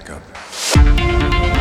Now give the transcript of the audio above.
backup.